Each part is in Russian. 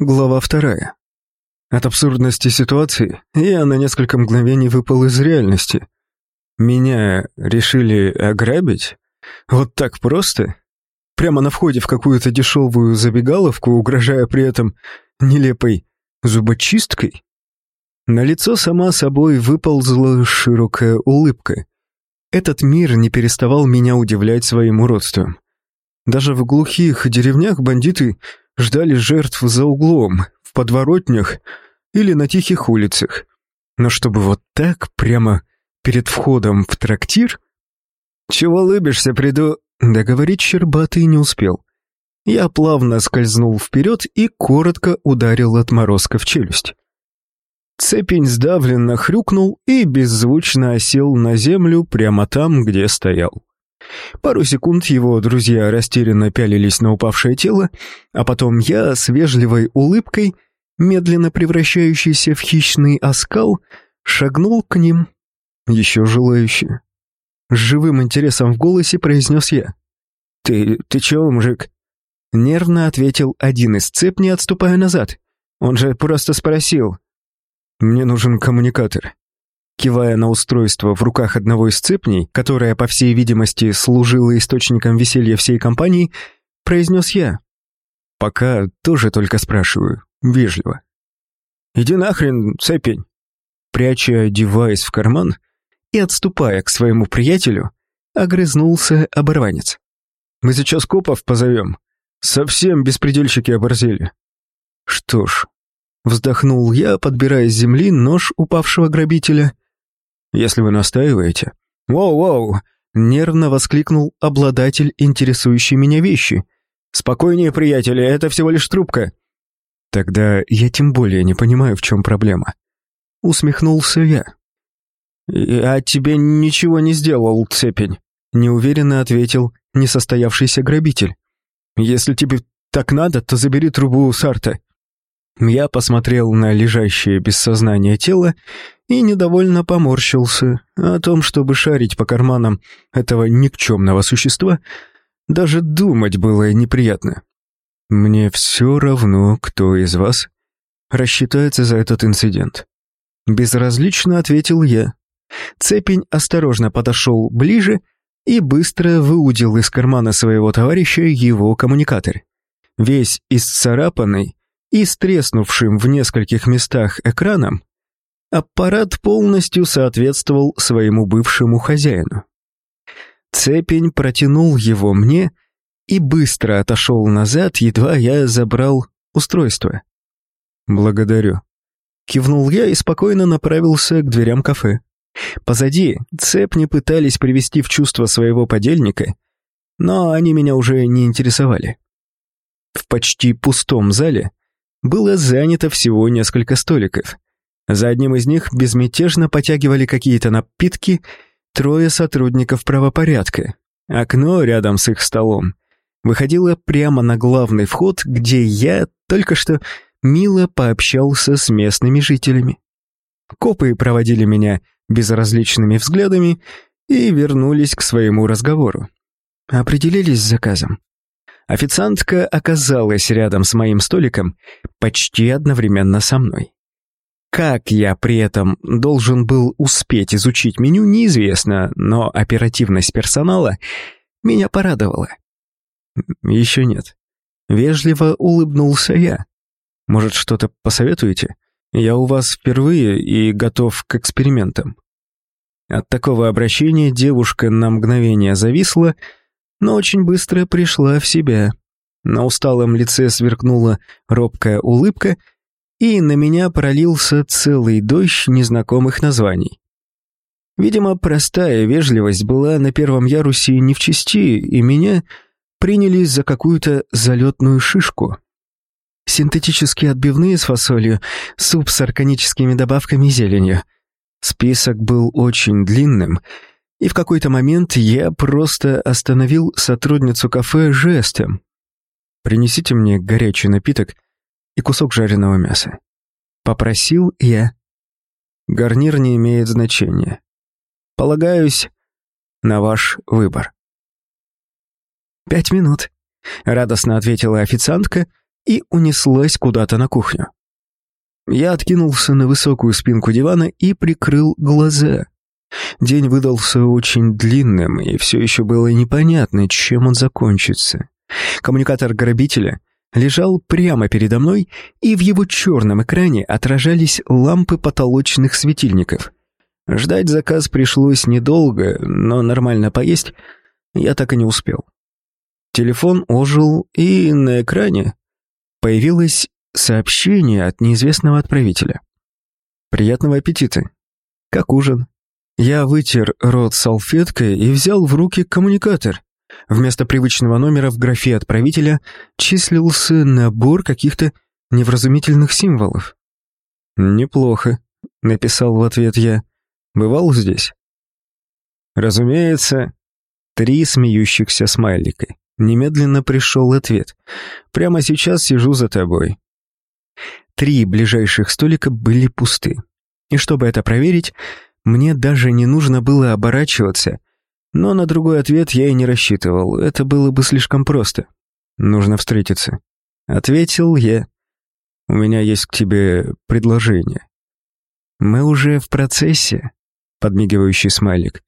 Глава вторая. От абсурдности ситуации я на несколько мгновений выпал из реальности. Меня решили ограбить? Вот так просто? Прямо на входе в какую-то дешевую забегаловку, угрожая при этом нелепой зубочисткой? На лицо сама собой выползла широкая улыбка. Этот мир не переставал меня удивлять своим уродством. Даже в глухих деревнях бандиты ждали жертв за углом, в подворотнях или на тихих улицах. Но чтобы вот так, прямо перед входом в трактир? «Чего улыбишься, приду...» Договорить Щербатый не успел. Я плавно скользнул вперед и коротко ударил отморозка в челюсть. Цепень сдавленно хрюкнул и беззвучно осел на землю прямо там, где стоял. Пару секунд его друзья растерянно пялились на упавшее тело, а потом я с вежливой улыбкой, медленно превращающейся в хищный оскал, шагнул к ним, еще желающие. С живым интересом в голосе произнес я. «Ты... ты чего, мужик?» Нервно ответил один из цеп, не отступая назад. Он же просто спросил. «Мне нужен коммуникатор», Кивая на устройство в руках одного из цепней, которое, по всей видимости, служило источником веселья всей компании, произнес я. Пока тоже только спрашиваю, вежливо. «Иди нахрен, цепень!» Пряча девайс в карман и отступая к своему приятелю, огрызнулся оборванец. «Мы сейчас копов позовем. Совсем беспредельщики оборзели». «Что ж...» Вздохнул я, подбирая с земли нож упавшего грабителя если вы настаиваете». «Воу-воу!» — нервно воскликнул обладатель интересующей меня вещи. «Спокойнее, приятели, это всего лишь трубка». «Тогда я тем более не понимаю, в чем проблема». Усмехнулся я. «Я тебе ничего не сделал, цепень», — неуверенно ответил несостоявшийся грабитель. «Если тебе так надо, то забери трубу Сарта». Я посмотрел на лежащее без сознания тело и недовольно поморщился. О том, чтобы шарить по карманам этого никчемного существа, даже думать было неприятно. «Мне все равно, кто из вас рассчитается за этот инцидент». Безразлично ответил я. Цепень осторожно подошел ближе и быстро выудил из кармана своего товарища его коммуникатор. Весь исцарапанный и с треснувшим в нескольких местах экраном, аппарат полностью соответствовал своему бывшему хозяину. Цепень протянул его мне и быстро отошел назад, едва я забрал устройство. «Благодарю». Кивнул я и спокойно направился к дверям кафе. Позади цепни пытались привести в чувство своего подельника, но они меня уже не интересовали. В почти пустом зале было занято всего несколько столиков. За одним из них безмятежно потягивали какие-то напитки трое сотрудников правопорядка. Окно рядом с их столом выходило прямо на главный вход, где я только что мило пообщался с местными жителями. Копы проводили меня безразличными взглядами и вернулись к своему разговору. Определились с заказом. Официантка оказалась рядом с моим столиком почти одновременно со мной. Как я при этом должен был успеть изучить меню, неизвестно, но оперативность персонала меня порадовала. Еще нет. Вежливо улыбнулся я. Может, что-то посоветуете? Я у вас впервые и готов к экспериментам. От такого обращения девушка на мгновение зависла, но очень быстро пришла в себя. На усталом лице сверкнула робкая улыбка, и на меня пролился целый дождь незнакомых названий. Видимо, простая вежливость была на первом ярусе не в чести, и меня приняли за какую-то залетную шишку. Синтетические отбивные с фасолью, суп с органическими добавками и зеленью. Список был очень длинным — и в какой-то момент я просто остановил сотрудницу кафе жестом. «Принесите мне горячий напиток и кусок жареного мяса». Попросил я. Гарнир не имеет значения. Полагаюсь на ваш выбор. «Пять минут», — радостно ответила официантка и унеслась куда-то на кухню. Я откинулся на высокую спинку дивана и прикрыл глаза. День выдался очень длинным, и все еще было непонятно, чем он закончится. Коммуникатор грабителя лежал прямо передо мной, и в его черном экране отражались лампы потолочных светильников. Ждать заказ пришлось недолго, но нормально поесть я так и не успел. Телефон ожил, и на экране появилось сообщение от неизвестного отправителя. «Приятного аппетита! Как ужин?» Я вытер рот салфеткой и взял в руки коммуникатор. Вместо привычного номера в графе отправителя числился набор каких-то невразумительных символов. «Неплохо», — написал в ответ я. «Бывал здесь?» «Разумеется». Три смеющихся смайлика. Немедленно пришел ответ. «Прямо сейчас сижу за тобой». Три ближайших столика были пусты. И чтобы это проверить, мне даже не нужно было оборачиваться, но на другой ответ я и не рассчитывал, это было бы слишком просто. Нужно встретиться. Ответил я. У меня есть к тебе предложение. Мы уже в процессе, подмигивающий смайлик.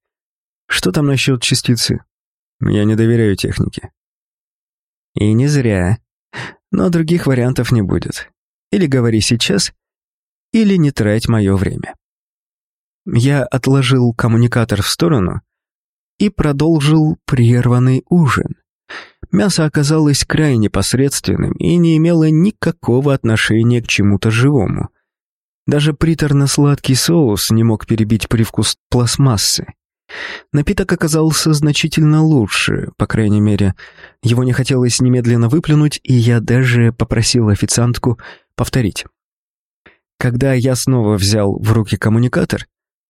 Что там насчет частицы? Я не доверяю технике. И не зря. Но других вариантов не будет. Или говори сейчас, или не трать мое время. Я отложил коммуникатор в сторону и продолжил прерванный ужин. Мясо оказалось крайне посредственным и не имело никакого отношения к чему-то живому. Даже приторно-сладкий соус не мог перебить привкус пластмассы. Напиток оказался значительно лучше, по крайней мере, его не хотелось немедленно выплюнуть, и я даже попросил официантку повторить. Когда я снова взял в руки коммуникатор,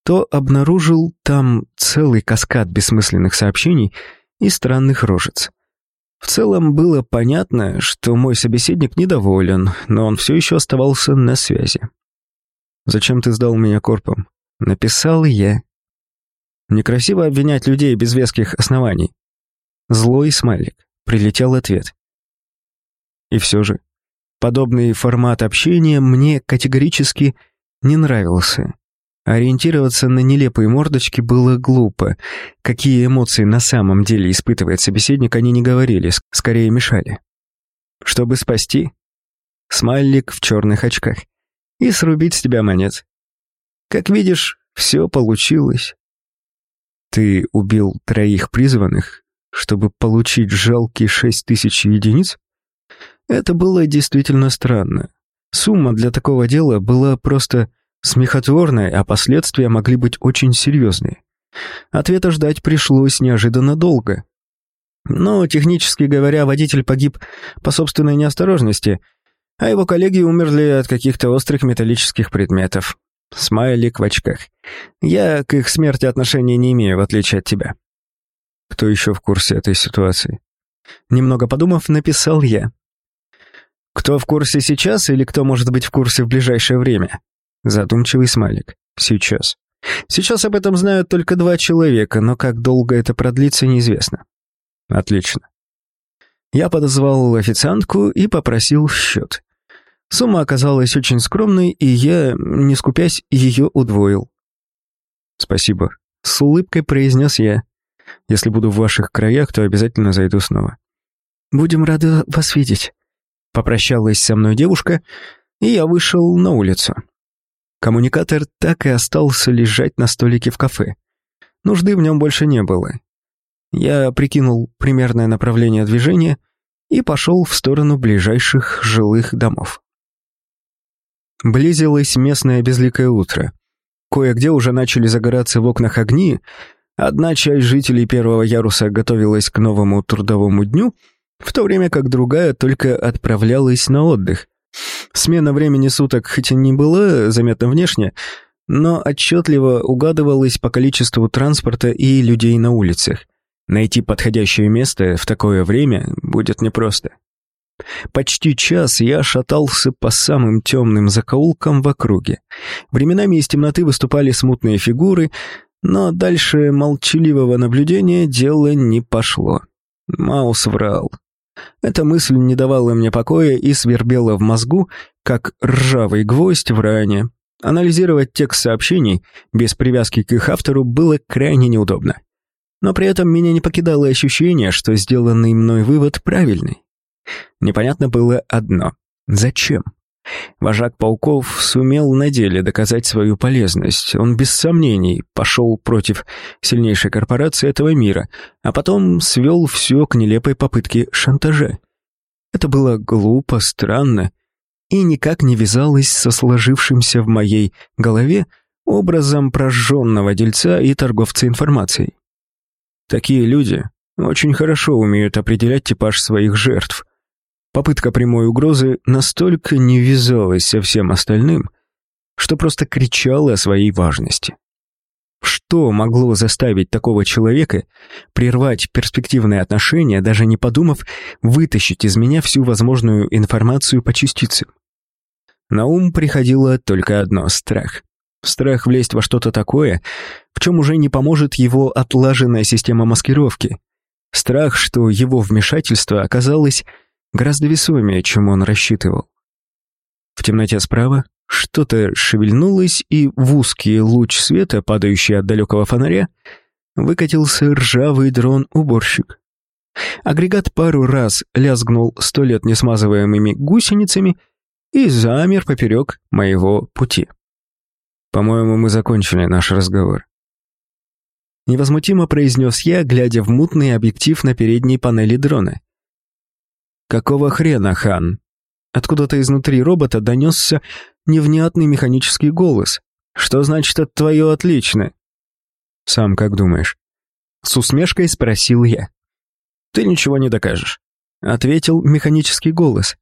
то обнаружил там целый каскад бессмысленных сообщений и странных рожец. В целом было понятно, что мой собеседник недоволен, но он все еще оставался на связи. «Зачем ты сдал меня корпом?» Написал я. Некрасиво обвинять людей без веских оснований. Злой смайлик. Прилетел ответ. И все же, подобный формат общения мне категорически не нравился. Ориентироваться на нелепые мордочки было глупо. Какие эмоции на самом деле испытывает собеседник, они не говорили, скорее мешали. Чтобы спасти, смайлик в черных очках, и срубить с тебя монет. Как видишь, все получилось. Ты убил троих призванных, чтобы получить жалкие шесть тысяч единиц? Это было действительно странно. Сумма для такого дела была просто смехотворной, а последствия могли быть очень серьезные. Ответа ждать пришлось неожиданно долго. Но, технически говоря, водитель погиб по собственной неосторожности, а его коллеги умерли от каких-то острых металлических предметов. Смайлик в очках. Я к их смерти отношения не имею, в отличие от тебя. Кто еще в курсе этой ситуации? Немного подумав, написал я. Кто в курсе сейчас или кто может быть в курсе в ближайшее время? Задумчивый смайлик. Сейчас. Сейчас об этом знают только два человека, но как долго это продлится, неизвестно. Отлично. Я подозвал официантку и попросил счет. Сумма оказалась очень скромной, и я, не скупясь, ее удвоил. «Спасибо», — с улыбкой произнес я. «Если буду в ваших краях, то обязательно зайду снова». «Будем рады вас видеть», — попрощалась со мной девушка, и я вышел на улицу. Коммуникатор так и остался лежать на столике в кафе. Нужды в нем больше не было. Я прикинул примерное направление движения и пошел в сторону ближайших жилых домов. Близилось местное безликое утро. Кое-где уже начали загораться в окнах огни, одна часть жителей первого яруса готовилась к новому трудовому дню, в то время как другая только отправлялась на отдых. Смена времени суток хоть и не была заметна внешне, но отчетливо угадывалась по количеству транспорта и людей на улицах. Найти подходящее место в такое время будет непросто. Почти час я шатался по самым темным закоулкам в округе. Временами из темноты выступали смутные фигуры, но дальше молчаливого наблюдения дело не пошло. Маус врал. Эта мысль не давала мне покоя и свербела в мозгу, как ржавый гвоздь в ране. Анализировать текст сообщений без привязки к их автору было крайне неудобно. Но при этом меня не покидало ощущение, что сделанный мной вывод правильный. Непонятно было одно. Зачем? Вожак пауков сумел на деле доказать свою полезность. Он без сомнений пошел против сильнейшей корпорации этого мира, а потом свел все к нелепой попытке шантажа. Это было глупо, странно и никак не вязалось со сложившимся в моей голове образом прожженного дельца и торговца информацией. Такие люди очень хорошо умеют определять типаж своих жертв — Попытка прямой угрозы настолько не вязалась со всем остальным, что просто кричала о своей важности. Что могло заставить такого человека прервать перспективные отношения, даже не подумав вытащить из меня всю возможную информацию по частицам? На ум приходило только одно — страх. Страх влезть во что-то такое, в чем уже не поможет его отлаженная система маскировки. Страх, что его вмешательство оказалось гораздо весомее, чем он рассчитывал. В темноте справа что-то шевельнулось, и в узкий луч света, падающий от далекого фонаря, выкатился ржавый дрон-уборщик. Агрегат пару раз лязгнул сто лет несмазываемыми гусеницами и замер поперек моего пути. «По-моему, мы закончили наш разговор», Невозмутимо произнес я, глядя в мутный объектив на передней панели дрона. «Какого хрена, хан?» Откуда-то изнутри робота донесся невнятный механический голос. «Что значит это твое отлично?» «Сам как думаешь?» С усмешкой спросил я. «Ты ничего не докажешь», — ответил механический голос.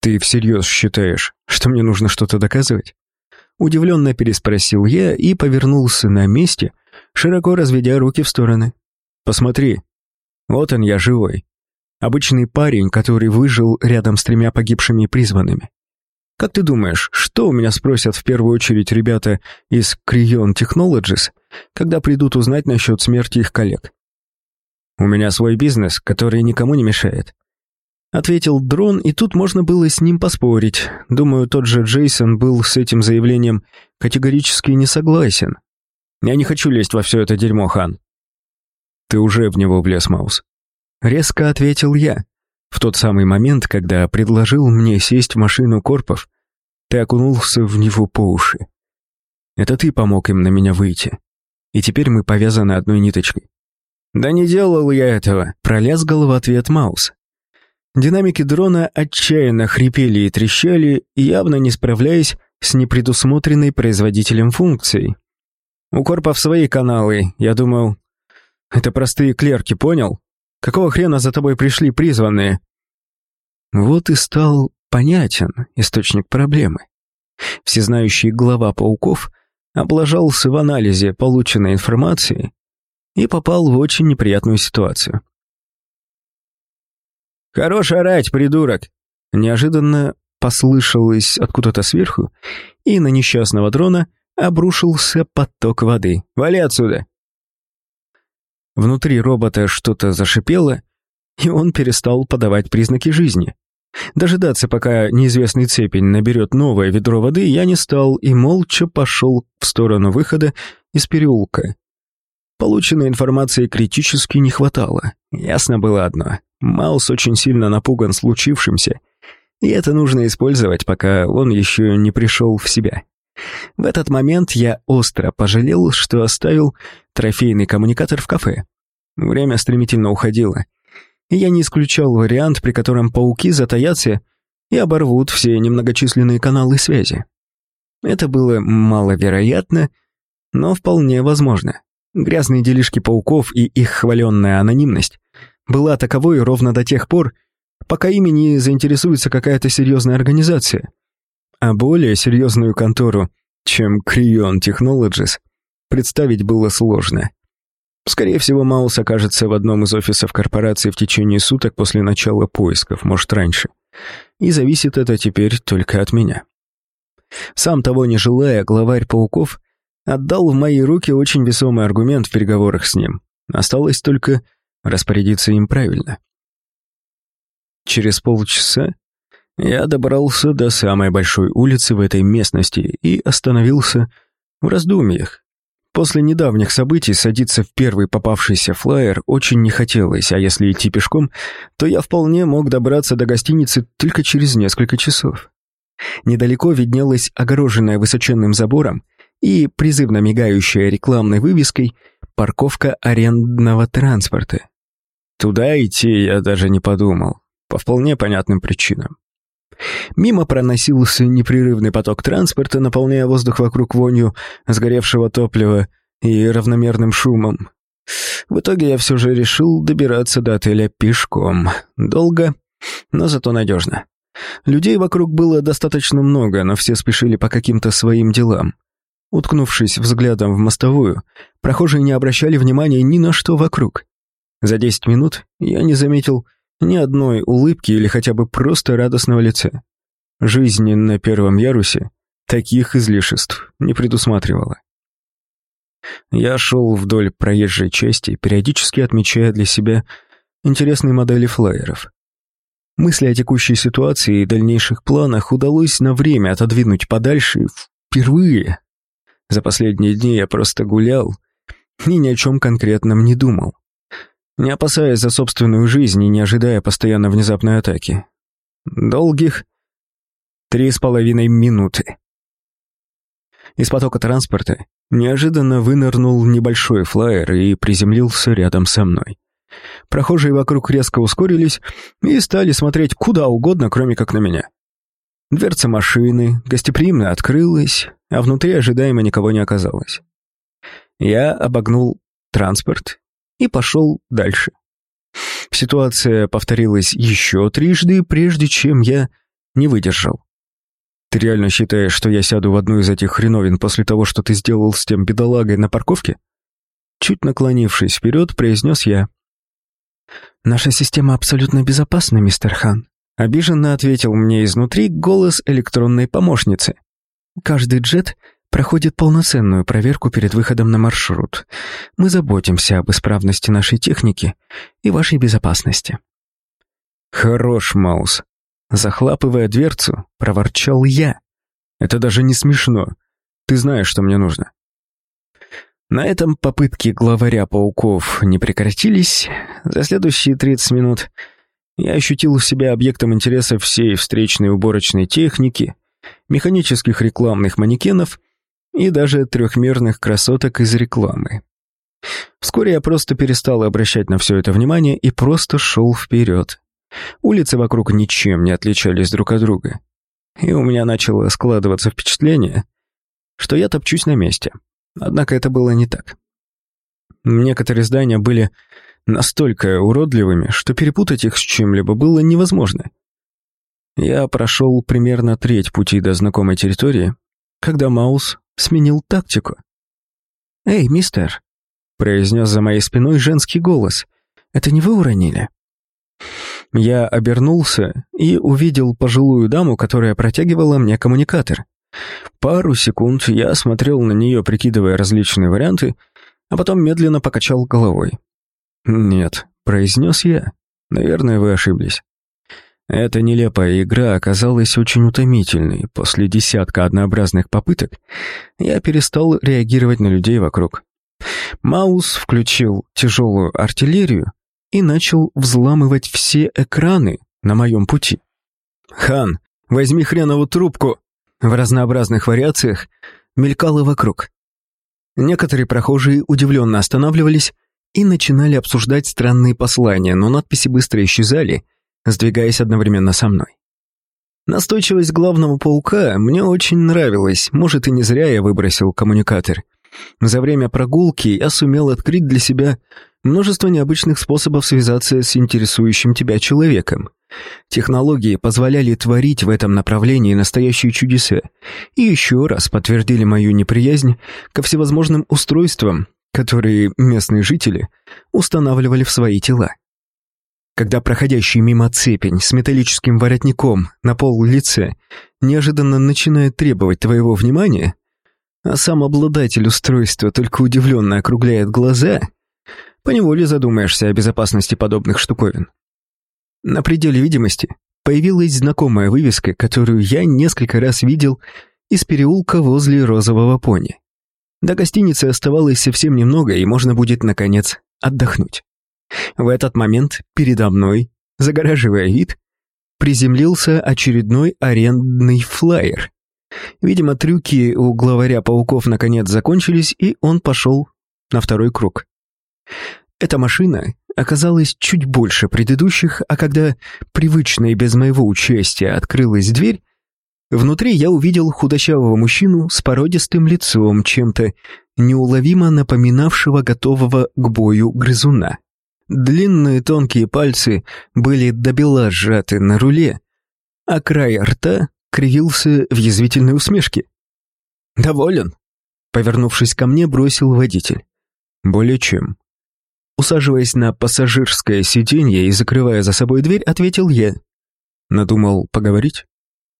«Ты всерьез считаешь, что мне нужно что-то доказывать?» Удивленно переспросил я и повернулся на месте, широко разведя руки в стороны. «Посмотри, вот он я живой. Обычный парень, который выжил рядом с тремя погибшими призванными. Как ты думаешь, что у меня спросят в первую очередь ребята из Creon Technologies, когда придут узнать насчет смерти их коллег? У меня свой бизнес, который никому не мешает. Ответил дрон, и тут можно было с ним поспорить. Думаю, тот же Джейсон был с этим заявлением категорически не согласен. Я не хочу лезть во все это дерьмо, Хан. Ты уже в него влез, Маус. Резко ответил я. В тот самый момент, когда предложил мне сесть в машину Корпов, ты окунулся в него по уши. Это ты помог им на меня выйти. И теперь мы повязаны одной ниточкой. «Да не делал я этого», — пролязгал в ответ Маус. Динамики дрона отчаянно хрипели и трещали, явно не справляясь с непредусмотренной производителем функцией. У Корпов свои каналы, я думал... Это простые клерки, понял? Какого хрена за тобой пришли призванные?» Вот и стал понятен источник проблемы. Всезнающий глава пауков облажался в анализе полученной информации и попал в очень неприятную ситуацию. «Хорош орать, придурок!» Неожиданно послышалось откуда-то сверху, и на несчастного дрона обрушился поток воды. «Вали отсюда!» Внутри робота что-то зашипело, и он перестал подавать признаки жизни. Дожидаться, пока неизвестный цепень наберет новое ведро воды, я не стал и молча пошел в сторону выхода из переулка. Полученной информации критически не хватало. Ясно было одно. Маус очень сильно напуган случившимся, и это нужно использовать, пока он еще не пришел в себя. В этот момент я остро пожалел, что оставил трофейный коммуникатор в кафе. Время стремительно уходило, и я не исключал вариант, при котором пауки затаятся и оборвут все немногочисленные каналы связи. Это было маловероятно, но вполне возможно. Грязные делишки пауков и их хваленная анонимность была таковой ровно до тех пор, пока ими не заинтересуется какая-то серьезная организация — а более серьезную контору, чем Creon Technologies, представить было сложно. Скорее всего, Маус окажется в одном из офисов корпорации в течение суток после начала поисков, может, раньше. И зависит это теперь только от меня. Сам того не желая, главарь пауков отдал в мои руки очень весомый аргумент в переговорах с ним. Осталось только распорядиться им правильно. Через полчаса я добрался до самой большой улицы в этой местности и остановился в раздумьях. После недавних событий садиться в первый попавшийся флайер очень не хотелось, а если идти пешком, то я вполне мог добраться до гостиницы только через несколько часов. Недалеко виднелась огороженная высоченным забором и призывно мигающая рекламной вывеской парковка арендного транспорта. Туда идти я даже не подумал, по вполне понятным причинам. Мимо проносился непрерывный поток транспорта, наполняя воздух вокруг вонью сгоревшего топлива и равномерным шумом. В итоге я все же решил добираться до отеля пешком. Долго, но зато надежно. Людей вокруг было достаточно много, но все спешили по каким-то своим делам. Уткнувшись взглядом в мостовую, прохожие не обращали внимания ни на что вокруг. За десять минут я не заметил ни одной улыбки или хотя бы просто радостного лица. Жизнь на первом ярусе таких излишеств не предусматривала. Я шел вдоль проезжей части, периодически отмечая для себя интересные модели флайеров. Мысли о текущей ситуации и дальнейших планах удалось на время отодвинуть подальше впервые. За последние дни я просто гулял и ни о чем конкретном не думал не опасаясь за собственную жизнь и не ожидая постоянно внезапной атаки. Долгих три с половиной минуты. Из потока транспорта неожиданно вынырнул небольшой флайер и приземлился рядом со мной. Прохожие вокруг резко ускорились и стали смотреть куда угодно, кроме как на меня. Дверца машины гостеприимно открылась, а внутри ожидаемо никого не оказалось. Я обогнул транспорт и пошел дальше. Ситуация повторилась еще трижды, прежде чем я не выдержал. «Ты реально считаешь, что я сяду в одну из этих хреновин после того, что ты сделал с тем бедолагой на парковке?» Чуть наклонившись вперед, произнес я. «Наша система абсолютно безопасна, мистер Хан», обиженно ответил мне изнутри голос электронной помощницы. «Каждый джет проходит полноценную проверку перед выходом на маршрут. Мы заботимся об исправности нашей техники и вашей безопасности». «Хорош, Маус!» Захлапывая дверцу, проворчал я. «Это даже не смешно. Ты знаешь, что мне нужно». На этом попытки главаря пауков не прекратились. За следующие 30 минут я ощутил себя объектом интереса всей встречной уборочной техники, механических рекламных манекенов и даже трехмерных красоток из рекламы. Вскоре я просто перестал обращать на все это внимание и просто шел вперед. Улицы вокруг ничем не отличались друг от друга. И у меня начало складываться впечатление, что я топчусь на месте. Однако это было не так. Некоторые здания были настолько уродливыми, что перепутать их с чем-либо было невозможно. Я прошел примерно треть пути до знакомой территории, когда Маус сменил тактику. «Эй, мистер!» — произнес за моей спиной женский голос. «Это не вы уронили?» Я обернулся и увидел пожилую даму, которая протягивала мне коммуникатор. Пару секунд я смотрел на нее, прикидывая различные варианты, а потом медленно покачал головой. «Нет», — произнес я. «Наверное, вы ошиблись». Эта нелепая игра оказалась очень утомительной. После десятка однообразных попыток я перестал реагировать на людей вокруг. Маус включил тяжелую артиллерию и начал взламывать все экраны на моем пути. «Хан, возьми хренову трубку!» В разнообразных вариациях мелькало вокруг. Некоторые прохожие удивленно останавливались и начинали обсуждать странные послания, но надписи быстро исчезали — сдвигаясь одновременно со мной. Настойчивость главного паука мне очень нравилась, может и не зря я выбросил коммуникатор. За время прогулки я сумел открыть для себя множество необычных способов связаться с интересующим тебя человеком. Технологии позволяли творить в этом направлении настоящие чудеса и еще раз подтвердили мою неприязнь ко всевозможным устройствам, которые местные жители устанавливали в свои тела когда проходящий мимо цепень с металлическим воротником на пол лице неожиданно начинает требовать твоего внимания, а сам обладатель устройства только удивленно округляет глаза, поневоле задумаешься о безопасности подобных штуковин. На пределе видимости появилась знакомая вывеска, которую я несколько раз видел из переулка возле розового пони. До гостиницы оставалось совсем немного, и можно будет, наконец, отдохнуть. В этот момент передо мной, загораживая вид, приземлился очередной арендный флайер. Видимо, трюки у главаря пауков наконец закончились, и он пошел на второй круг. Эта машина оказалась чуть больше предыдущих, а когда привычно и без моего участия открылась дверь, внутри я увидел худощавого мужчину с породистым лицом, чем-то неуловимо напоминавшего готового к бою грызуна. Длинные тонкие пальцы были добела сжаты на руле, а край рта кривился в язвительной усмешке. «Доволен?» Повернувшись ко мне, бросил водитель. «Более чем». Усаживаясь на пассажирское сиденье и закрывая за собой дверь, ответил я. Надумал поговорить?